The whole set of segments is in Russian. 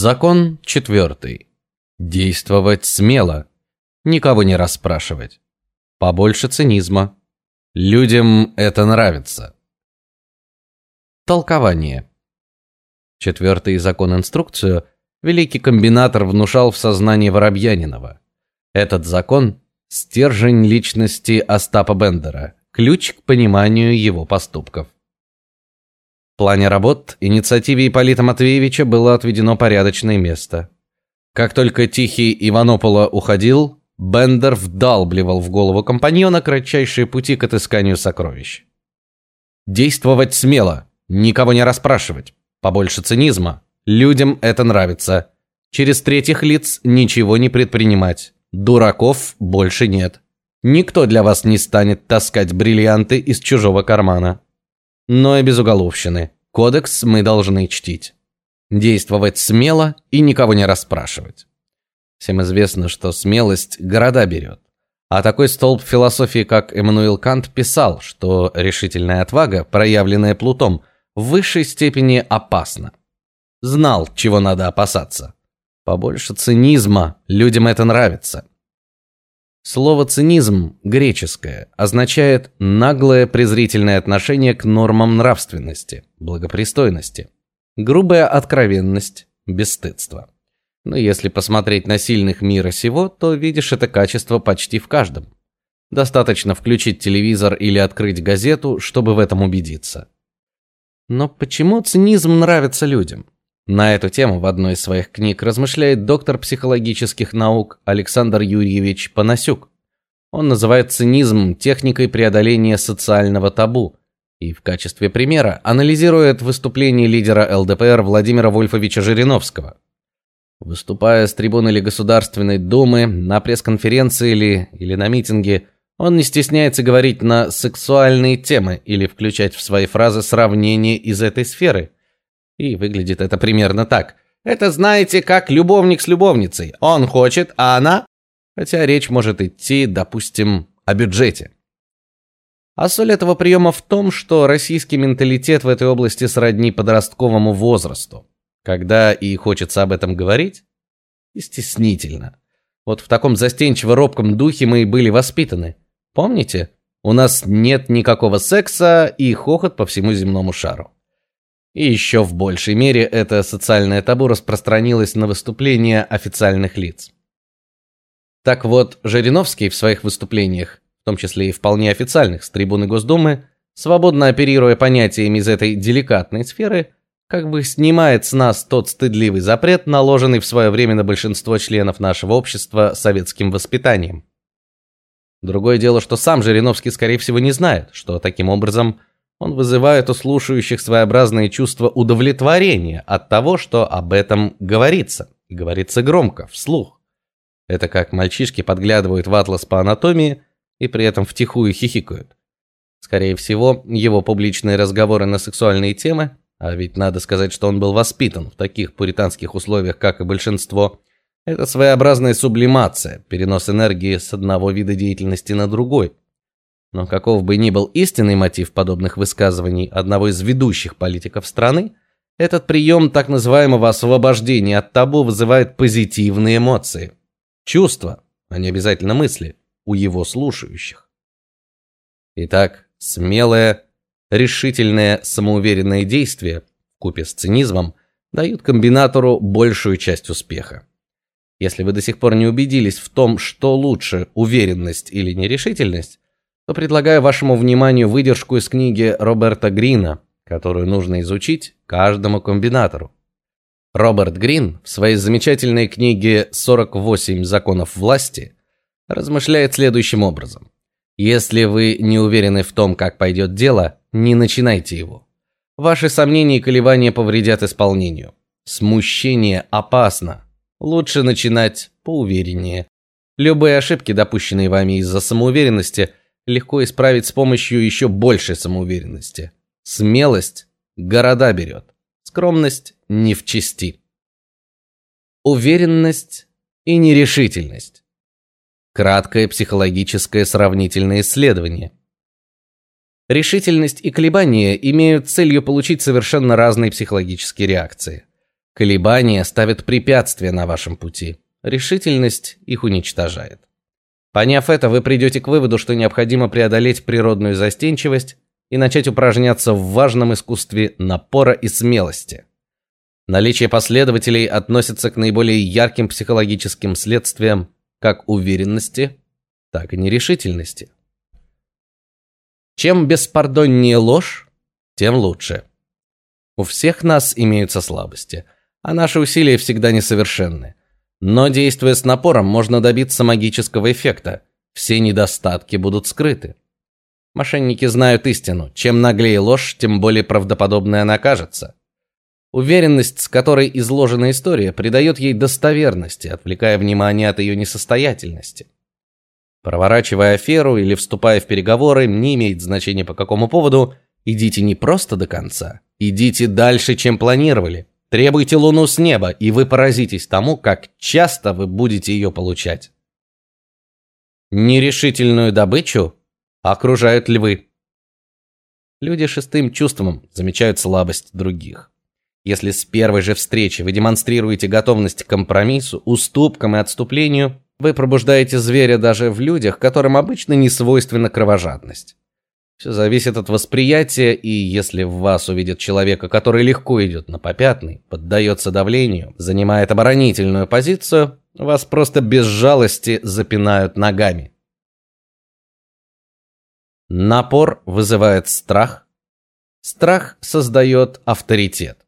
Закон четвертый. Действовать смело, никого не расспрашивать. Побольше цинизма. Людям это нравится. Толкование. Четвертый закон-инструкцию великий комбинатор внушал в сознании Воробьянинова. Этот закон стержень личности Остапа Бендера, ключ к пониманию его поступков. Плане работ инициативе Ипполита Матвеевича было отведено порядочное место. Как только Тихий Иванопола уходил, Бендер вдалбливал в голову компаньона кратчайшие пути к отысканию сокровищ. Действовать смело, никого не расспрашивать, побольше цинизма. Людям это нравится. Через третьих лиц ничего не предпринимать. Дураков больше нет. Никто для вас не станет таскать бриллианты из чужого кармана но и без уголовщины. Кодекс мы должны чтить. Действовать смело и никого не расспрашивать. Всем известно, что смелость города берет. А такой столб философии, как Эммануил Кант, писал, что решительная отвага, проявленная Плутом, в высшей степени опасна. Знал, чего надо опасаться. Побольше цинизма, людям это нравится. Слово цинизм греческое означает наглое презрительное отношение к нормам нравственности, благопристойности, грубая откровенность, бесстыдство. Но если посмотреть на сильных мира сего, то видишь это качество почти в каждом. Достаточно включить телевизор или открыть газету, чтобы в этом убедиться. Но почему цинизм нравится людям? На эту тему в одной из своих книг размышляет доктор психологических наук Александр Юрьевич Панасюк. Он называет цинизм техникой преодоления социального табу и в качестве примера анализирует выступление лидера ЛДПР Владимира Вольфовича Жириновского. Выступая с трибуны или Государственной Думы, на пресс-конференции или или на митинге, он не стесняется говорить на сексуальные темы или включать в свои фразы сравнения из этой сферы – и выглядит это примерно так. Это, знаете, как любовник с любовницей. Он хочет, а она... Хотя речь может идти, допустим, о бюджете. А соль этого приема в том, что российский менталитет в этой области сродни подростковому возрасту. Когда и хочется об этом говорить, и стеснительно. Вот в таком застенчиво-робком духе мы и были воспитаны. Помните? У нас нет никакого секса и хохот по всему земному шару. И еще в большей мере это социальное табу распространилось на выступления официальных лиц. Так вот, Жириновский в своих выступлениях, в том числе и вполне официальных с трибуны Госдумы, свободно оперируя понятиями из этой деликатной сферы, как бы снимает с нас тот стыдливый запрет, наложенный в свое время на большинство членов нашего общества советским воспитанием. Другое дело, что сам Жириновский скорее всего не знает, что таким образом он вызывает у слушающих своеобразное чувство удовлетворения от того, что об этом говорится, и говорится громко, вслух. Это как мальчишки подглядывают в атлас по анатомии и при этом втихую хихикают. Скорее всего, его публичные разговоры на сексуальные темы, а ведь надо сказать, что он был воспитан в таких пуританских условиях, как и большинство, это своеобразная сублимация, перенос энергии с одного вида деятельности на другой – но каков бы ни был истинный мотив подобных высказываний одного из ведущих политиков страны, этот прием так называемого освобождения от табу вызывает позитивные эмоции, чувства, а не обязательно мысли у его слушающих. Итак, смелое, решительное, самоуверенное действие купе с цинизмом дают комбинатору большую часть успеха. Если вы до сих пор не убедились в том, что лучше, уверенность или нерешительность, то предлагаю вашему вниманию выдержку из книги Роберта Грина, которую нужно изучить каждому комбинатору. Роберт Грин в своей замечательной книге 48 законов власти размышляет следующим образом: если вы не уверены в том, как пойдет дело, не начинайте его. Ваши сомнения и колебания повредят исполнению. Смущение опасно. Лучше начинать поувереннее. Любые ошибки, допущенные вами из-за самоуверенности, легко исправить с помощью еще большей самоуверенности. Смелость города берет. Скромность не в чести. Уверенность и нерешительность. Краткое психологическое сравнительное исследование. Решительность и колебания имеют целью получить совершенно разные психологические реакции. Колебания ставят препятствия на вашем пути. Решительность их уничтожает. Поняв это, вы придете к выводу, что необходимо преодолеть природную застенчивость и начать упражняться в важном искусстве напора и смелости. Наличие последователей относится к наиболее ярким психологическим следствиям как уверенности, так и нерешительности. Чем беспардоннее ложь, тем лучше. У всех нас имеются слабости, а наши усилия всегда несовершенны. Но действуя с напором, можно добиться магического эффекта. Все недостатки будут скрыты. Мошенники знают истину: чем наглее ложь, тем более правдоподобной она кажется. Уверенность, с которой изложена история, придает ей достоверности, отвлекая внимание от ее несостоятельности. Проворачивая аферу или вступая в переговоры, не имеет значения по какому поводу, идите не просто до конца, идите дальше, чем планировали. Требуйте луну с неба, и вы поразитесь тому, как часто вы будете ее получать. Нерешительную добычу окружают львы. Люди шестым чувством замечают слабость других. Если с первой же встречи вы демонстрируете готовность к компромиссу, уступкам и отступлению, вы пробуждаете зверя даже в людях, которым обычно не свойственна кровожадность. Все зависит от восприятия, и если в вас увидят человека, который легко идет на попятный, поддается давлению, занимает оборонительную позицию, вас просто без жалости запинают ногами. Напор вызывает страх. Страх создает авторитет.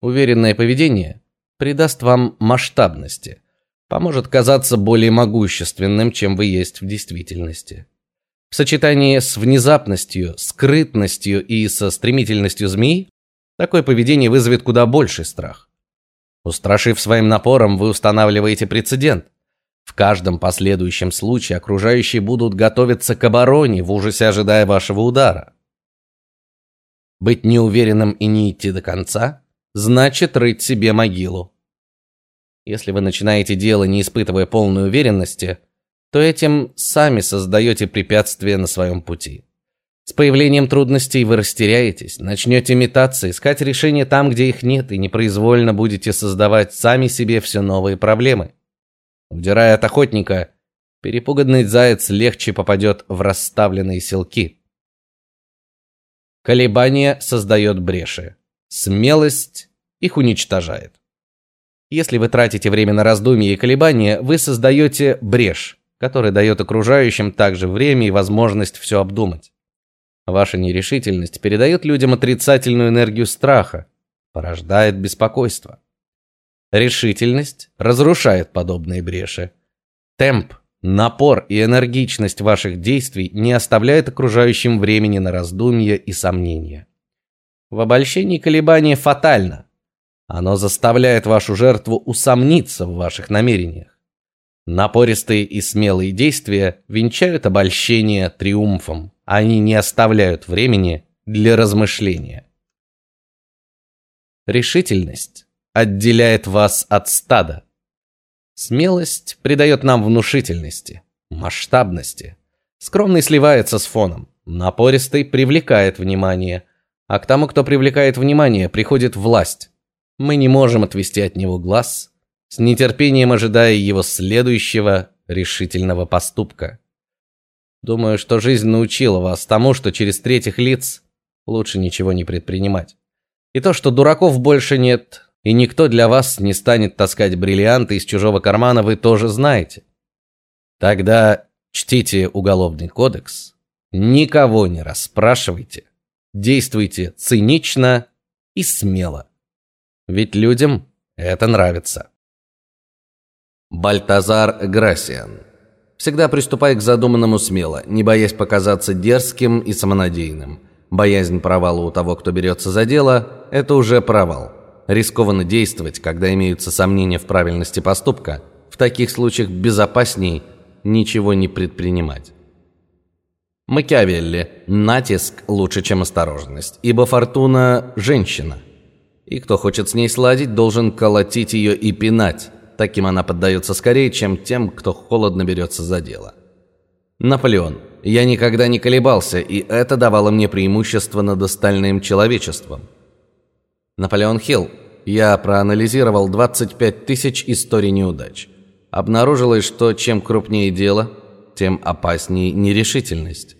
Уверенное поведение придаст вам масштабности, поможет казаться более могущественным, чем вы есть в действительности. В сочетании с внезапностью, скрытностью и со стремительностью змеи такое поведение вызовет куда больший страх. Устрашив своим напором, вы устанавливаете прецедент. В каждом последующем случае окружающие будут готовиться к обороне, в ужасе ожидая вашего удара. Быть неуверенным и не идти до конца значит рыть себе могилу. Если вы начинаете дело, не испытывая полной уверенности, то этим сами создаете препятствия на своем пути. С появлением трудностей вы растеряетесь, начнете метаться, искать решения там, где их нет, и непроизвольно будете создавать сами себе все новые проблемы. Удирая от охотника, перепуганный заяц легче попадет в расставленные селки. Колебание создает бреши. Смелость их уничтожает. Если вы тратите время на раздумья и колебания, вы создаете брешь, которая дает окружающим также время и возможность все обдумать. Ваша нерешительность передает людям отрицательную энергию страха, порождает беспокойство. Решительность разрушает подобные бреши. Темп, напор и энергичность ваших действий не оставляют окружающим времени на раздумья и сомнения. В обольщении колебания фатально. Оно заставляет вашу жертву усомниться в ваших намерениях. Напористые и смелые действия венчают обольщение триумфом. Они не оставляют времени для размышления. Решительность отделяет вас от стада. Смелость придает нам внушительности, масштабности. Скромный сливается с фоном, напористый привлекает внимание, а к тому, кто привлекает внимание, приходит власть. Мы не можем отвести от него глаз, с нетерпением ожидая его следующего решительного поступка. Думаю, что жизнь научила вас тому, что через третьих лиц лучше ничего не предпринимать. И то, что дураков больше нет, и никто для вас не станет таскать бриллианты из чужого кармана, вы тоже знаете. Тогда чтите уголовный кодекс, никого не расспрашивайте, действуйте цинично и смело. Ведь людям это нравится. Бальтазар Грасиан. Всегда приступай к задуманному смело, не боясь показаться дерзким и самонадеянным. Боязнь провала у того, кто берется за дело это уже провал. Рискованно действовать, когда имеются сомнения в правильности поступка. В таких случаях безопасней ничего не предпринимать. Макиавелли. Натиск лучше, чем осторожность, ибо фортуна женщина. И кто хочет с ней сладить, должен колотить ее и пинать. Таким она поддается скорее, чем тем, кто холодно берется за дело. Наполеон. Я никогда не колебался, и это давало мне преимущество над остальным человечеством. Наполеон Хилл. Я проанализировал 25 тысяч историй неудач. Обнаружилось, что чем крупнее дело, тем опаснее нерешительность.